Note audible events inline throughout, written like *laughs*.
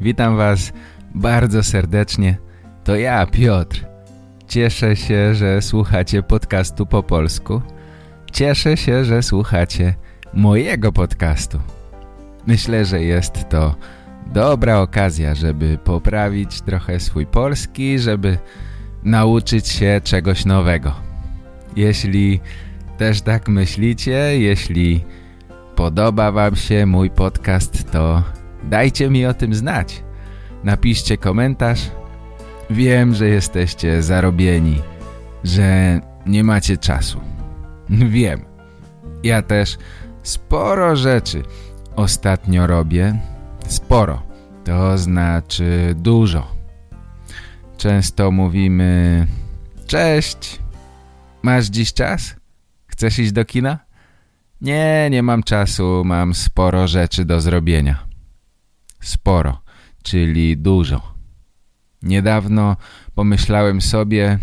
Witam Was bardzo serdecznie. To ja, Piotr. Cieszę się, że słuchacie podcastu po polsku. Cieszę się, że słuchacie mojego podcastu. Myślę, że jest to dobra okazja, żeby poprawić trochę swój polski, żeby nauczyć się czegoś nowego. Jeśli też tak myślicie, jeśli podoba Wam się mój podcast, to dajcie mi o tym znać. Napiszcie komentarz. Wiem, że jesteście zarobieni, że nie macie czasu. *laughs* Wiem. Ja też sporo rzeczy ostatnio robię. Sporo. To znaczy dużo. Często mówimy Cześć, masz dziś czas? Chcesz iść do kina? Nie, nie mam czasu, mam sporo rzeczy do zrobienia. Sporo, czyli dużo. Niedawno pomyślałem sobie,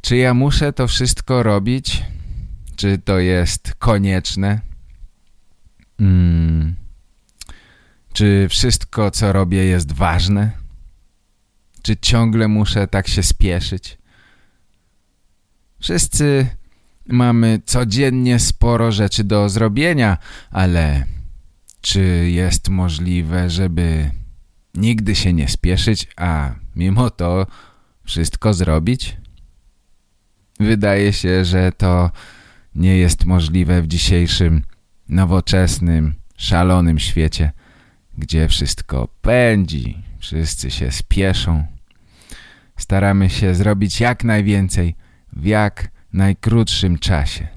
czy ja muszę to wszystko robić? Czy to jest konieczne? Hmm. Czy wszystko, co robię jest ważne? Czy ciągle muszę tak się spieszyć? Wszyscy mamy codziennie sporo rzeczy do zrobienia, ale czy jest możliwe, żeby nigdy się nie spieszyć, a mimo to wszystko zrobić? Wydaje się, że to nie jest możliwe w dzisiejszym nowoczesnym, szalonym świecie, gdzie wszystko pędzi, wszyscy się spieszą. Staramy się zrobić jak najwięcej w jak najkrótszym czasie.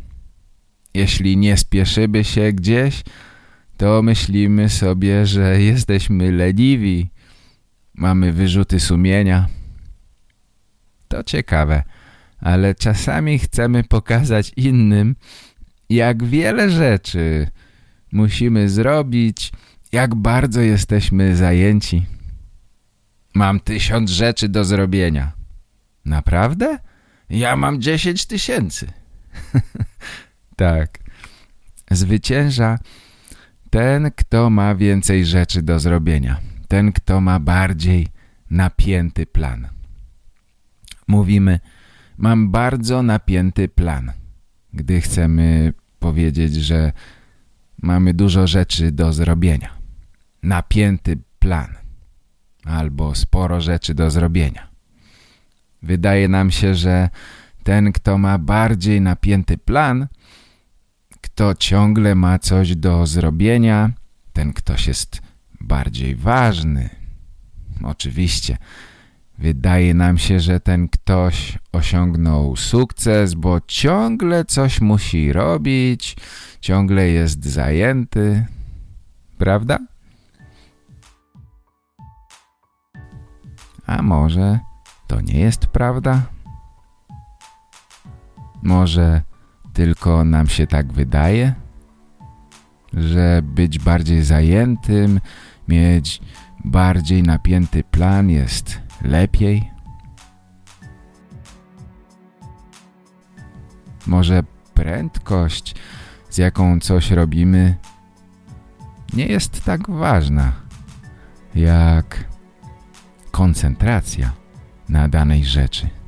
Jeśli nie spieszymy się gdzieś, to myślimy sobie, że jesteśmy leniwi, mamy wyrzuty sumienia. To ciekawe, ale czasami chcemy pokazać innym, jak wiele rzeczy musimy zrobić, jak bardzo jesteśmy zajęci. Mam tysiąc rzeczy do zrobienia. Naprawdę? Ja mam dziesięć tysięcy. *laughs* tak. Zwycięża ten, kto ma więcej rzeczy do zrobienia. Ten, kto ma bardziej napięty plan. Mówimy, mam bardzo napięty plan. Gdy chcemy powiedzieć, że mamy dużo rzeczy do zrobienia. Napięty plan. Albo sporo rzeczy do zrobienia. Wydaje nam się, że ten, kto ma bardziej napięty plan, kto ciągle ma coś do zrobienia, ten ktoś jest bardziej ważny. Oczywiście, wydaje nam się, że ten ktoś osiągnął sukces, bo ciągle coś musi robić, ciągle jest zajęty. Prawda? A może to nie jest prawda? Może tylko nam się tak wydaje? Że być bardziej zajętym, mieć bardziej napięty plan jest lepiej? Może prędkość, z jaką coś robimy, nie jest tak ważna, jak koncentracja na danej rzeczy.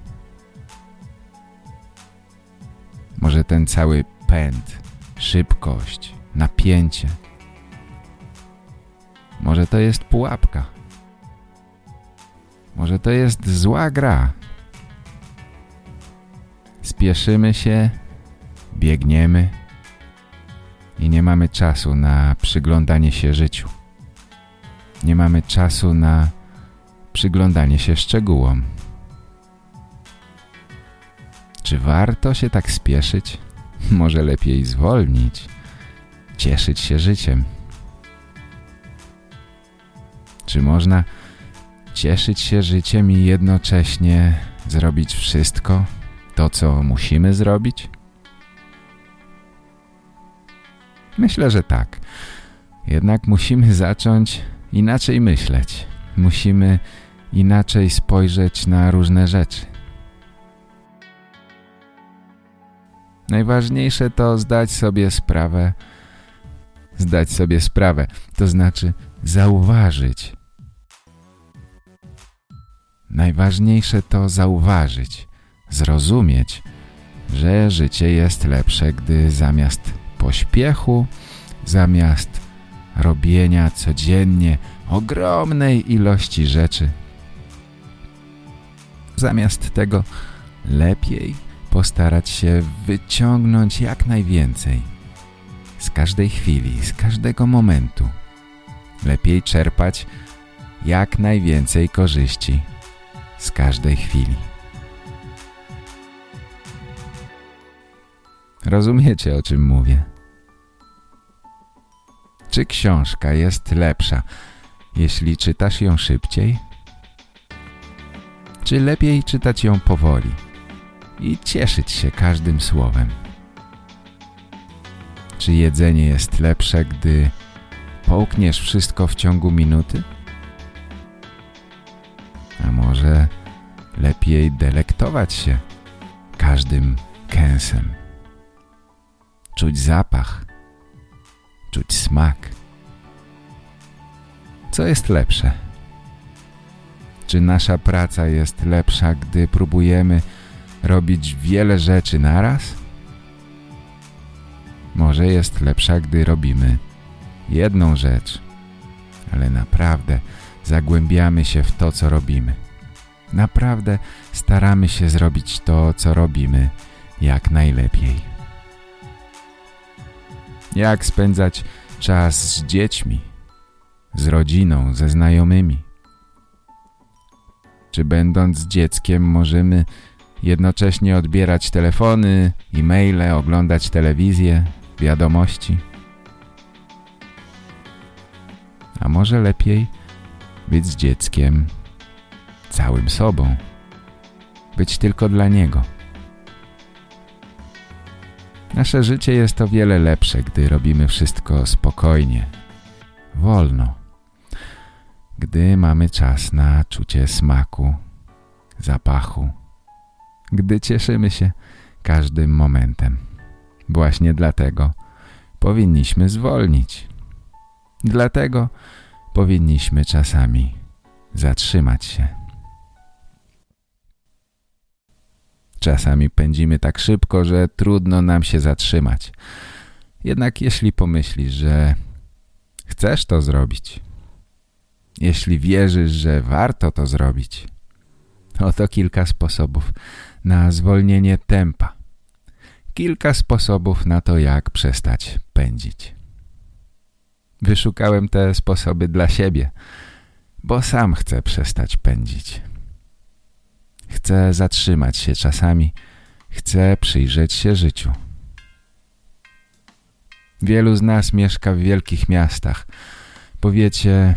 Może ten cały pęd, szybkość, napięcie. Może to jest pułapka. Może to jest zła gra. Spieszymy się, biegniemy i nie mamy czasu na przyglądanie się życiu. Nie mamy czasu na przyglądanie się szczegółom. Czy warto się tak spieszyć? *laughs* Może lepiej zwolnić, cieszyć się życiem. Czy można cieszyć się życiem i jednocześnie zrobić wszystko to, co musimy zrobić? Myślę, że tak. Jednak musimy zacząć inaczej myśleć. Musimy inaczej spojrzeć na różne rzeczy. Najważniejsze to zdać sobie sprawę, zdać sobie sprawę, to znaczy zauważyć. Najważniejsze to zauważyć, zrozumieć, że życie jest lepsze, gdy zamiast pośpiechu, zamiast robienia codziennie ogromnej ilości rzeczy, zamiast tego lepiej postarać się wyciągnąć jak najwięcej z każdej chwili, z każdego momentu. Lepiej czerpać jak najwięcej korzyści z każdej chwili. Rozumiecie, o czym mówię? Czy książka jest lepsza, jeśli czytasz ją szybciej? Czy lepiej czytać ją powoli i cieszyć się każdym słowem? Czy jedzenie jest lepsze, gdy połkniesz wszystko w ciągu minuty? A może lepiej delektować się każdym kęsem? Czuć zapach, czuć smak. Co jest lepsze? Czy nasza praca jest lepsza, gdy próbujemy robić wiele rzeczy naraz? Może jest lepsza, gdy robimy jedną rzecz, ale naprawdę zagłębiamy się w to, co robimy. Naprawdę staramy się zrobić to, co robimy jak najlepiej. Jak spędzać czas z dziećmi, z rodziną, ze znajomymi? Czy będąc dzieckiem możemy jednocześnie odbierać telefony, e-maile, oglądać telewizję, wiadomości? A może lepiej być z dzieckiem całym sobą, być tylko dla niego. Nasze życie jest o wiele lepsze, gdy robimy wszystko spokojnie, wolno, gdy mamy czas na czucie smaku, zapachu, gdy cieszymy się każdym momentem. Właśnie dlatego powinniśmy zwolnić. Dlatego powinniśmy czasami zatrzymać się. Czasami pędzimy tak szybko, że trudno nam się zatrzymać. Jednak jeśli pomyślisz, że chcesz to zrobić, jeśli wierzysz, że warto to zrobić, oto kilka sposobów na zwolnienie tempa. Kilka sposobów na to, jak przestać pędzić. Wyszukałem te sposoby dla siebie, bo sam chcę przestać pędzić. Chcę zatrzymać się czasami, chcę przyjrzeć się życiu. Wielu z nas mieszka w wielkich miastach. Powiecie,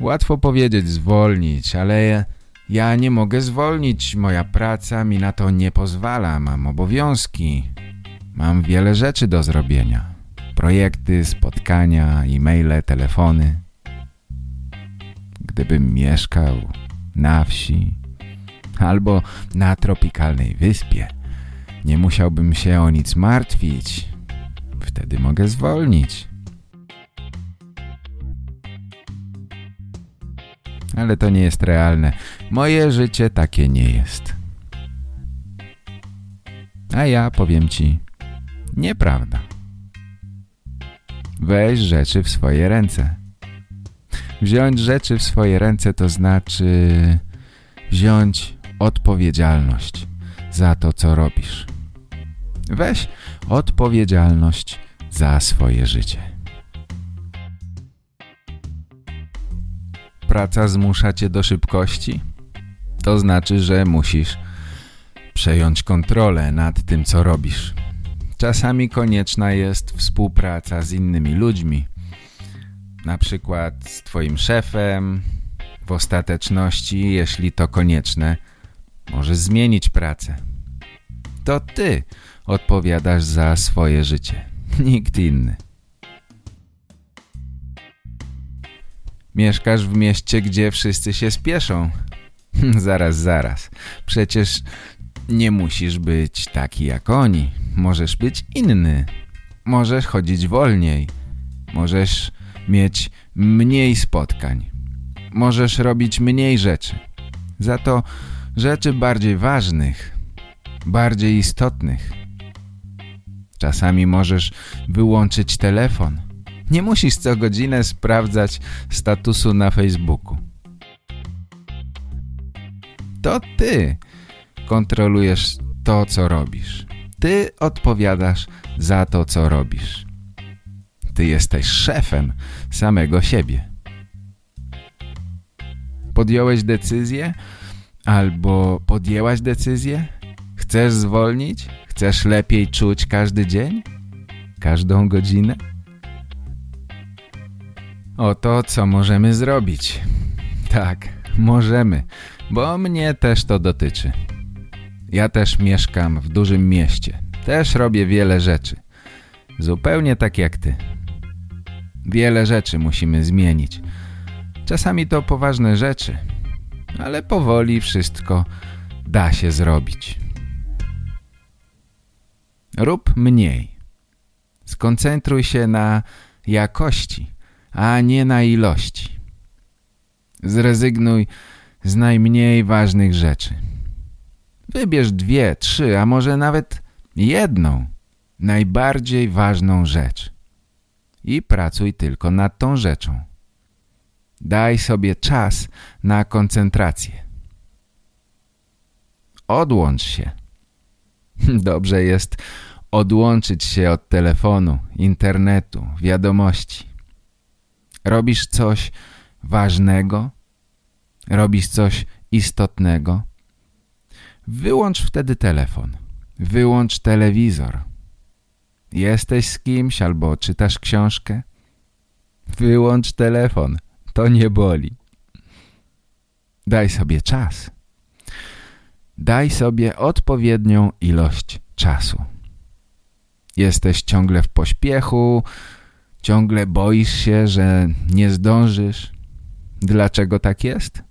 łatwo powiedzieć zwolnić, ale ja nie mogę zwolnić, moja praca mi na to nie pozwala, mam obowiązki, mam wiele rzeczy do zrobienia. Projekty, spotkania, e-maile, telefony. Gdybym mieszkał na wsi albo na tropikalnej wyspie, nie musiałbym się o nic martwić. Wtedy mogę zwolnić. Ale to nie jest realne. Moje życie takie nie jest. A ja powiem ci, nieprawda. Weź rzeczy w swoje ręce. Wziąć rzeczy w swoje ręce to znaczy wziąć odpowiedzialność za to, co robisz. Weź odpowiedzialność za swoje życie. Praca zmusza cię do szybkości? To znaczy, że musisz przejąć kontrolę nad tym, co robisz. Czasami konieczna jest współpraca z innymi ludźmi. na przykład z twoim szefem, w ostateczności, jeśli to konieczne, możesz zmienić pracę. To ty odpowiadasz za swoje życie, nikt inny. Mieszkasz w mieście, gdzie wszyscy się spieszą. *laughs* zaraz, zaraz. Przecież nie musisz być taki jak oni. Możesz być inny. Możesz chodzić wolniej. Możesz mieć mniej spotkań. Możesz robić mniej rzeczy. Za to rzeczy bardziej ważnych, bardziej istotnych. Czasami możesz wyłączyć telefon. Nie musisz co godzinę sprawdzać statusu na Facebooku. To ty kontrolujesz to, co robisz. Ty odpowiadasz za to, co robisz. Ty jesteś szefem samego siebie. Podjąłeś decyzję albo podjęłaś decyzję? Chcesz zwolnić? Chcesz lepiej czuć każdy dzień? Każdą godzinę? Oto co możemy zrobić. Tak, możemy, bo mnie też to dotyczy. Ja też mieszkam w dużym mieście. Też robię wiele rzeczy. Zupełnie tak jak ty. Wiele rzeczy musimy zmienić. Czasami to poważne rzeczy, ale powoli wszystko da się zrobić. Rób mniej. Skoncentruj się na jakości, a nie na ilości. Zrezygnuj z najmniej ważnych rzeczy. Wybierz dwie, trzy, a może nawet jedną najbardziej ważną rzecz i pracuj tylko nad tą rzeczą. Daj sobie czas na koncentrację. Odłącz się. *laughs* Dobrze jest odłączyć się od telefonu, internetu, wiadomości. Robisz coś ważnego? Robisz coś istotnego? Wyłącz wtedy telefon. Wyłącz telewizor. Jesteś z kimś albo czytasz książkę? Wyłącz telefon. To nie boli. Daj sobie czas. Daj sobie odpowiednią ilość czasu. Jesteś ciągle w pośpiechu, ciągle boisz się, że nie zdążysz. Dlaczego tak jest?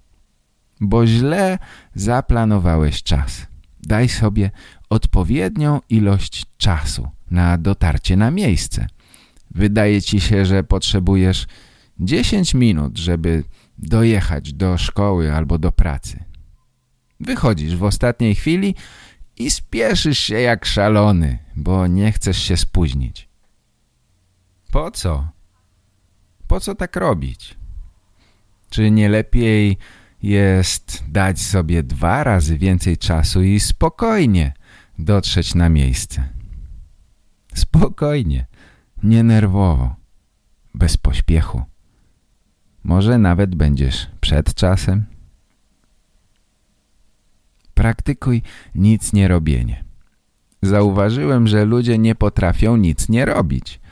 Bo źle zaplanowałeś czas. Daj sobie odpowiednią ilość czasu na dotarcie na miejsce. Wydaje ci się, że potrzebujesz 10 minut, żeby dojechać do szkoły albo do pracy. Wychodzisz w ostatniej chwili i spieszysz się jak szalony, bo nie chcesz się spóźnić. Po co? Po co tak robić? Czy nie lepiej jest dać sobie dwa razy więcej czasu i spokojnie dotrzeć na miejsce? Spokojnie, nie nerwowo, bez pośpiechu. Może nawet będziesz przed czasem. Praktykuj nic nie robienie. Zauważyłem, że ludzie nie potrafią nic nie robić.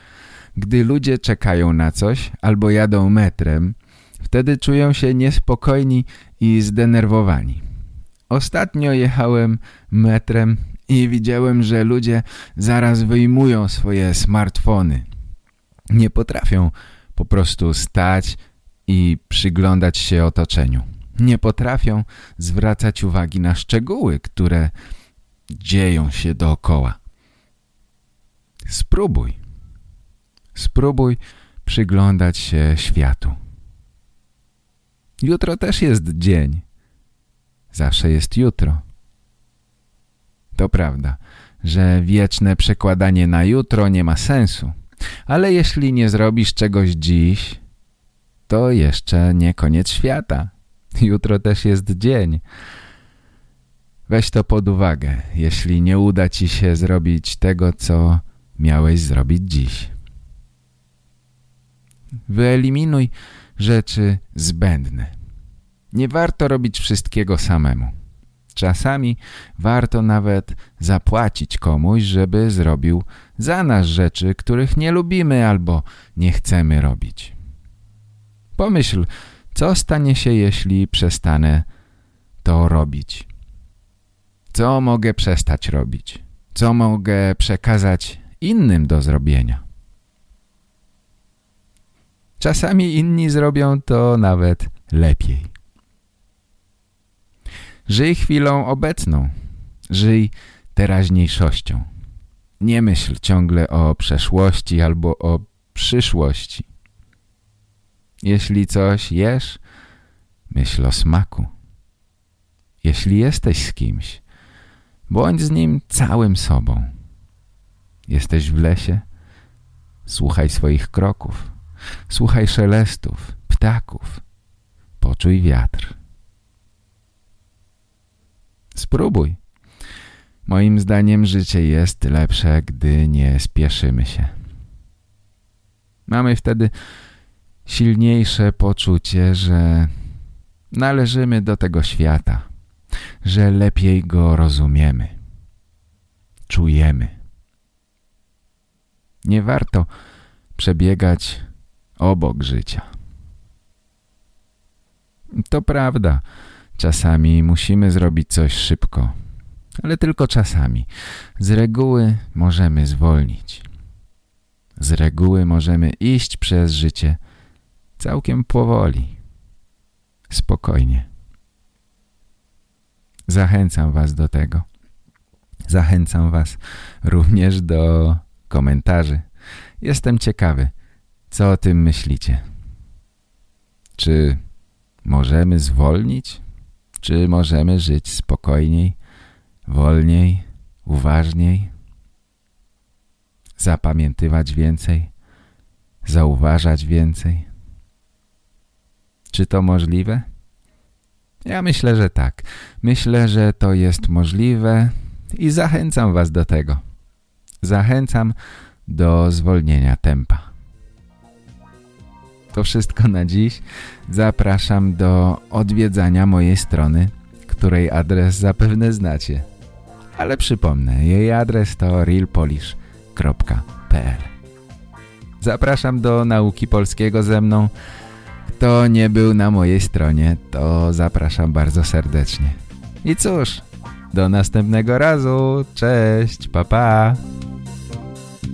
Gdy ludzie czekają na coś albo jadą metrem, wtedy czują się niespokojni i zdenerwowani. Ostatnio jechałem metrem i widziałem, że ludzie zaraz wyjmują swoje smartfony. Nie potrafią po prostu stać i przyglądać się otoczeniu. Nie potrafią zwracać uwagi na szczegóły, które dzieją się dookoła. Spróbuj. Spróbuj przyglądać się światu. Jutro też jest dzień. Zawsze jest jutro. To prawda, że wieczne przekładanie na jutro nie ma sensu. Ale jeśli nie zrobisz czegoś dziś, to jeszcze nie koniec świata. Jutro też jest dzień. Weź to pod uwagę, jeśli nie uda ci się zrobić tego, co miałeś zrobić dziś. Wyeliminuj rzeczy zbędne. Nie warto robić wszystkiego samemu. Czasami warto nawet zapłacić komuś, żeby zrobił za nas rzeczy, których nie lubimy albo nie chcemy robić. Pomyśl, co stanie się, jeśli przestanę to robić? Co mogę przestać robić? Co mogę przekazać innym do zrobienia? Czasami inni zrobią to nawet lepiej. Żyj chwilą obecną. Żyj teraźniejszością. Nie myśl ciągle o przeszłości albo o przyszłości. Jeśli coś jesz, myśl o smaku. Jeśli jesteś z kimś, bądź z nim całym sobą. Jesteś w lesie, słuchaj swoich kroków, słuchaj szelestów, ptaków, poczuj wiatr. Spróbuj. Moim zdaniem życie jest lepsze, gdy nie spieszymy się. Mamy wtedy silniejsze poczucie, że należymy do tego świata, że lepiej go rozumiemy, czujemy. Nie warto przebiegać obok życia. To prawda, czasami musimy zrobić coś szybko, ale tylko czasami. Z reguły możemy zwolnić. Z reguły możemy iść przez życie całkiem powoli, spokojnie. Zachęcam Was do tego. Zachęcam Was również do komentarzy. Jestem ciekawy, co o tym myślicie. Czy możemy zwolnić? Czy możemy żyć spokojniej, wolniej, uważniej? Zapamiętywać więcej? Zauważać więcej? Czy to możliwe? Ja myślę, że tak. Myślę, że to jest możliwe i zachęcam Was do tego. Zachęcam do zwolnienia tempa. To wszystko na dziś. Zapraszam do odwiedzania mojej strony, której adres zapewne znacie. Ale przypomnę, jej adres to realpolish.pl Zapraszam do nauki polskiego ze mną. Kto nie był na mojej stronie, to zapraszam bardzo serdecznie. I cóż, do następnego razu. Cześć, pa pa.